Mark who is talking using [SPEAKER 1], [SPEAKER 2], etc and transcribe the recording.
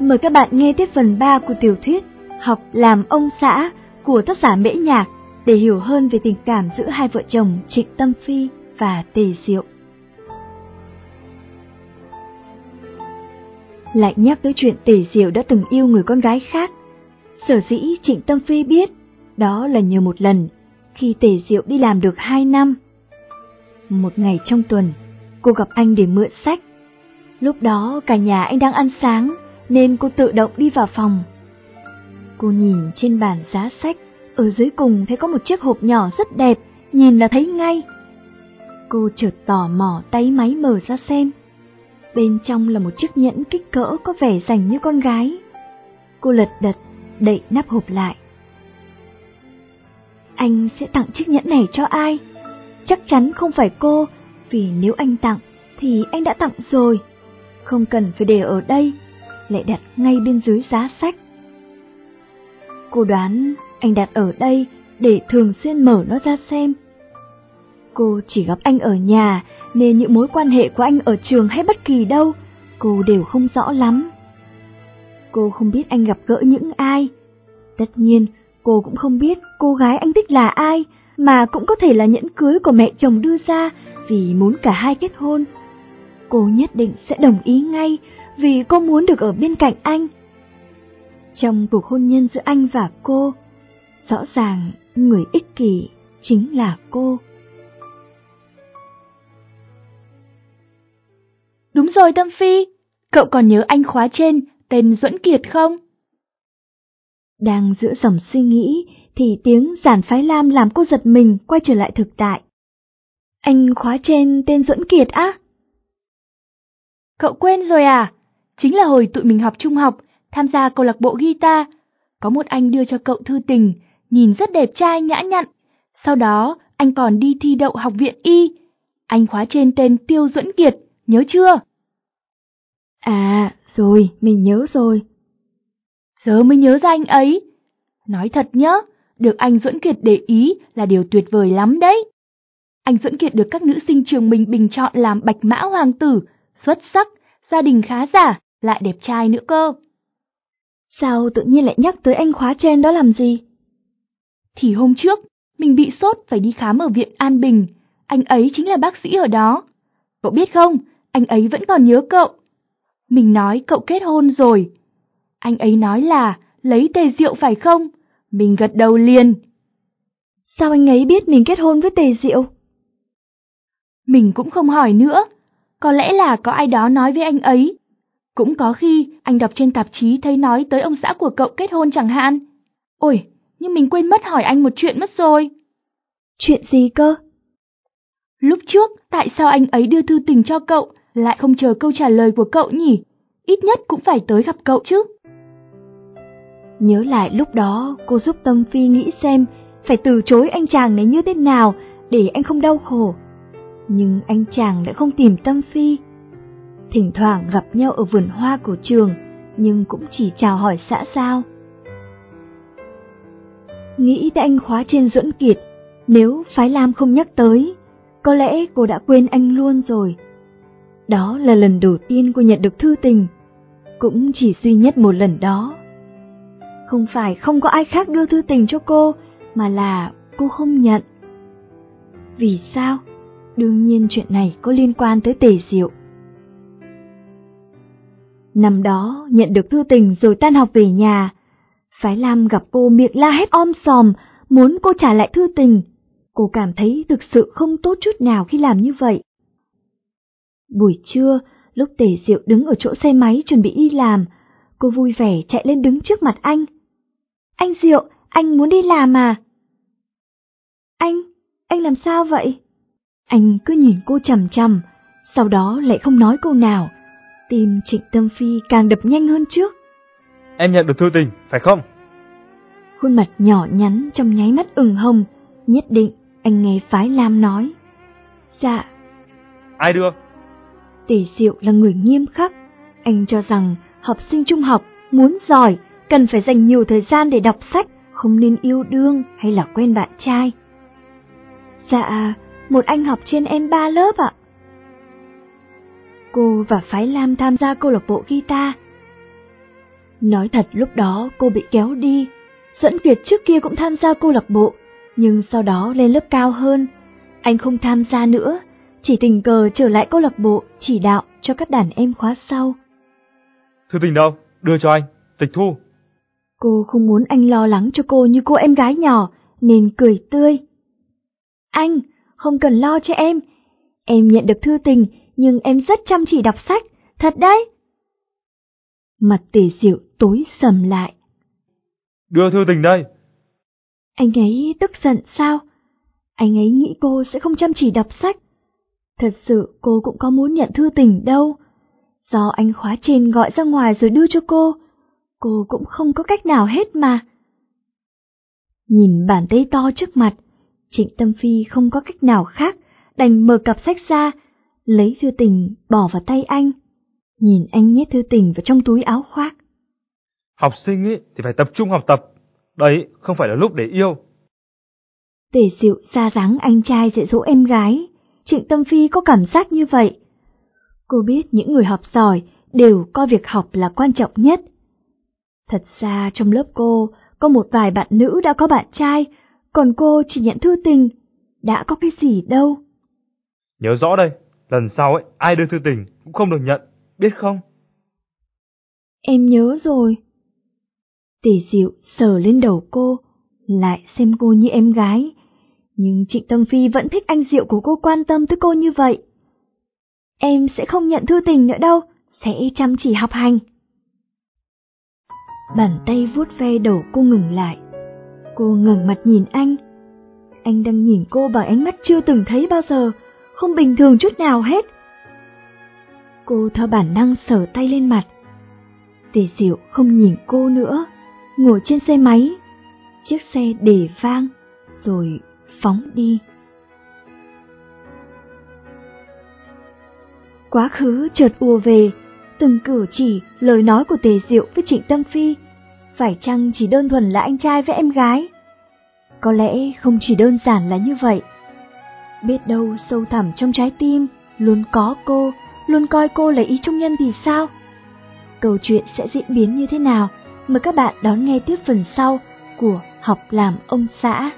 [SPEAKER 1] Mời các bạn nghe tiếp phần 3 của tiểu thuyết Học làm ông xã của tác giả Mễ Nhạc để hiểu hơn về tình cảm giữa hai vợ chồng Trịnh Tâm Phi và Tề Diệu. Lại nhắc tới chuyện Tề Diệu đã từng yêu người con gái khác. Sở dĩ Trịnh Tâm Phi biết, đó là nhờ một lần, khi Tề Diệu đi làm được hai năm. Một ngày trong tuần, cô gặp anh để mượn sách. Lúc đó cả nhà anh đang ăn sáng, nên cô tự động đi vào phòng. Cô nhìn trên bàn giá sách, ở dưới cùng thấy có một chiếc hộp nhỏ rất đẹp, nhìn là thấy ngay. Cô chợt tò mò tay máy mở ra xem. Bên trong là một chiếc nhẫn kích cỡ có vẻ dành như con gái. Cô lật đật, đậy nắp hộp lại. Anh sẽ tặng chiếc nhẫn này cho ai? Chắc chắn không phải cô, vì nếu anh tặng thì anh đã tặng rồi. Không cần phải để ở đây, lại đặt ngay bên dưới giá sách. Cô đoán anh đặt ở đây để thường xuyên mở nó ra xem. Cô chỉ gặp anh ở nhà nên những mối quan hệ của anh ở trường hay bất kỳ đâu, cô đều không rõ lắm. Cô không biết anh gặp gỡ những ai. Tất nhiên, cô cũng không biết cô gái anh thích là ai, mà cũng có thể là nhẫn cưới của mẹ chồng đưa ra vì muốn cả hai kết hôn. Cô nhất định sẽ đồng ý ngay vì cô muốn được ở bên cạnh anh. Trong cuộc hôn nhân giữa anh và cô, rõ ràng người ích kỷ chính là cô.
[SPEAKER 2] Đúng rồi Tâm Phi, cậu còn nhớ anh khóa trên tên Duẫn Kiệt không?
[SPEAKER 1] Đang giữa dòng suy nghĩ thì tiếng giản phái lam làm cô giật mình quay trở lại thực tại. Anh khóa trên tên Duẫn Kiệt á?
[SPEAKER 2] Cậu quên rồi à? Chính là hồi tụi mình học trung học, tham gia câu lạc bộ guitar. Có một anh đưa cho cậu thư tình, nhìn rất đẹp trai nhã nhặn. Sau đó, anh còn đi thi đậu học viện y. Anh khóa trên tên Tiêu Duẫn Kiệt, nhớ chưa?
[SPEAKER 1] À, rồi, mình nhớ rồi.
[SPEAKER 2] Giờ mới nhớ ra anh ấy. Nói thật nhá, được anh Duẫn Kiệt để ý là điều tuyệt vời lắm đấy. Anh Duẫn Kiệt được các nữ sinh trường mình bình chọn làm bạch mã hoàng tử, xuất sắc, gia đình khá giả, lại đẹp trai nữa cơ.
[SPEAKER 1] Sao tự nhiên lại nhắc tới anh khóa trên đó làm gì?
[SPEAKER 2] Thì hôm trước, mình bị sốt phải đi khám ở viện An Bình, anh ấy chính là bác sĩ ở đó. Cậu biết không, anh ấy vẫn còn nhớ cậu. Mình nói cậu kết hôn rồi. Anh ấy nói là lấy tề rượu phải không? Mình gật đầu liền.
[SPEAKER 1] Sao anh ấy biết mình kết hôn với tề diệu?
[SPEAKER 2] Mình cũng không hỏi nữa. Có lẽ là có ai đó nói với anh ấy. Cũng có khi anh đọc trên tạp chí thấy nói tới ông xã của cậu kết hôn chẳng hạn. Ôi, nhưng mình quên mất hỏi anh một chuyện mất rồi.
[SPEAKER 1] Chuyện gì cơ?
[SPEAKER 2] Lúc trước, tại sao anh ấy đưa thư tình cho cậu, lại không chờ câu trả lời của cậu nhỉ? Ít nhất cũng phải tới gặp cậu chứ.
[SPEAKER 1] Nhớ lại lúc đó, cô giúp Tâm Phi nghĩ xem phải từ chối anh chàng này như thế nào để anh không đau khổ. Nhưng anh chàng lại không tìm Tâm Phi. Thỉnh thoảng gặp nhau ở vườn hoa của trường, nhưng cũng chỉ chào hỏi xã giao. Nghĩ tới anh khóa trên Duẫn Kiệt, nếu Phái Lam không nhắc tới, có lẽ cô đã quên anh luôn rồi. Đó là lần đầu tiên cô nhận được thư tình, cũng chỉ duy nhất một lần đó. Không phải không có ai khác đưa thư tình cho cô, mà là cô không nhận. Vì sao? Đương nhiên chuyện này có liên quan tới tề diệu. Năm đó nhận được thư tình rồi tan học về nhà, Phái Lam gặp cô miệng la hét om sòm, muốn cô trả lại thư tình. Cô cảm thấy thực sự không tốt chút nào khi làm như vậy. Buổi trưa, lúc Tề Diệu đứng ở chỗ xe máy chuẩn bị đi làm, cô vui vẻ chạy lên đứng trước mặt anh. Anh Diệu, anh muốn đi làm à? Anh, anh làm sao vậy? Anh cứ nhìn cô chầm chầm, sau đó lại không nói câu nào. Tim Trịnh Tâm Phi càng đập nhanh hơn trước.
[SPEAKER 3] Em nhận được thư tình, phải không?
[SPEAKER 1] Khuôn mặt nhỏ nhắn trong nháy mắt ửng hồng, nhất định anh nghe Phái Lam nói. Dạ.
[SPEAKER 3] Ai đưa?
[SPEAKER 1] Tề Diệu là người nghiêm khắc. Anh cho rằng học sinh trung học muốn giỏi cần phải dành nhiều thời gian để đọc sách, không nên yêu đương hay là quen bạn trai. Dạ, một anh học trên em ba lớp ạ. Cô và Phái Lam tham gia câu lạc bộ guitar. Nói thật lúc đó cô bị kéo đi. Dẫn Kiệt trước kia cũng tham gia câu lạc bộ, nhưng sau đó lên lớp cao hơn. Anh không tham gia nữa, chỉ tình cờ trở lại câu lạc bộ chỉ đạo cho các đàn em khóa sau.
[SPEAKER 3] Thư tình đâu? Đưa cho anh, tịch thu.
[SPEAKER 1] Cô không muốn anh lo lắng cho cô như cô em gái nhỏ, nên cười tươi. Anh, không cần lo cho em. Em nhận được thư tình, nhưng em rất chăm chỉ đọc sách, thật đấy. Mặt tề diệu tối sầm lại.
[SPEAKER 3] Đưa thư tình đây.
[SPEAKER 1] Anh ấy tức giận sao? Anh ấy nghĩ cô sẽ không chăm chỉ đọc sách. Thật sự cô cũng có muốn nhận thư tình đâu. Do anh khóa trên gọi ra ngoài rồi đưa cho cô, cô cũng không có cách nào hết mà. Nhìn bàn tay to trước mặt, Trịnh Tâm Phi không có cách nào khác, đành mở cặp sách ra, lấy thư tình bỏ vào tay anh. Nhìn anh nhét thư tình vào trong túi áo khoác.
[SPEAKER 3] Học sinh ấy thì phải tập trung học tập, đấy không phải là lúc để yêu.
[SPEAKER 1] Tề dịu ra dáng anh trai dạy dỗ em gái, Trịnh Tâm Phi có cảm giác như vậy. Cô biết những người học giỏi đều coi việc học là quan trọng nhất. Thật ra trong lớp cô có một vài bạn nữ đã có bạn trai, còn cô chỉ nhận thư tình, đã có cái gì đâu.
[SPEAKER 3] Nhớ rõ đây, lần sau ấy, ai đưa thư tình cũng không được nhận, biết không?
[SPEAKER 1] Em nhớ rồi. Tề dịu sờ lên đầu cô, lại xem cô như em gái, nhưng Trịnh Tâm Phi vẫn thích anh Diệu của cô quan tâm tới cô như vậy. Em sẽ không nhận thư tình nữa đâu, sẽ chăm chỉ học hành. Bàn tay vuốt ve đầu cô ngừng lại. Cô ngẩng mặt nhìn anh. Anh đang nhìn cô bằng ánh mắt chưa từng thấy bao giờ, không bình thường chút nào hết. Cô theo bản năng sờ tay lên mặt. Tề diệu không nhìn cô nữa, ngồi trên xe máy. Chiếc xe để vang, rồi phóng đi. Quá khứ chợt ùa về, từng cử chỉ, lời nói của Tề Diệu với Trịnh Tâm Phi, phải chăng chỉ đơn thuần là anh trai với em gái? Có lẽ không chỉ đơn giản là như vậy. Biết đâu sâu thẳm trong trái tim luôn có cô, luôn coi cô là ý trung nhân thì sao? Câu chuyện sẽ diễn biến như thế nào? Mời các bạn đón nghe tiếp phần sau của Học làm ông xã.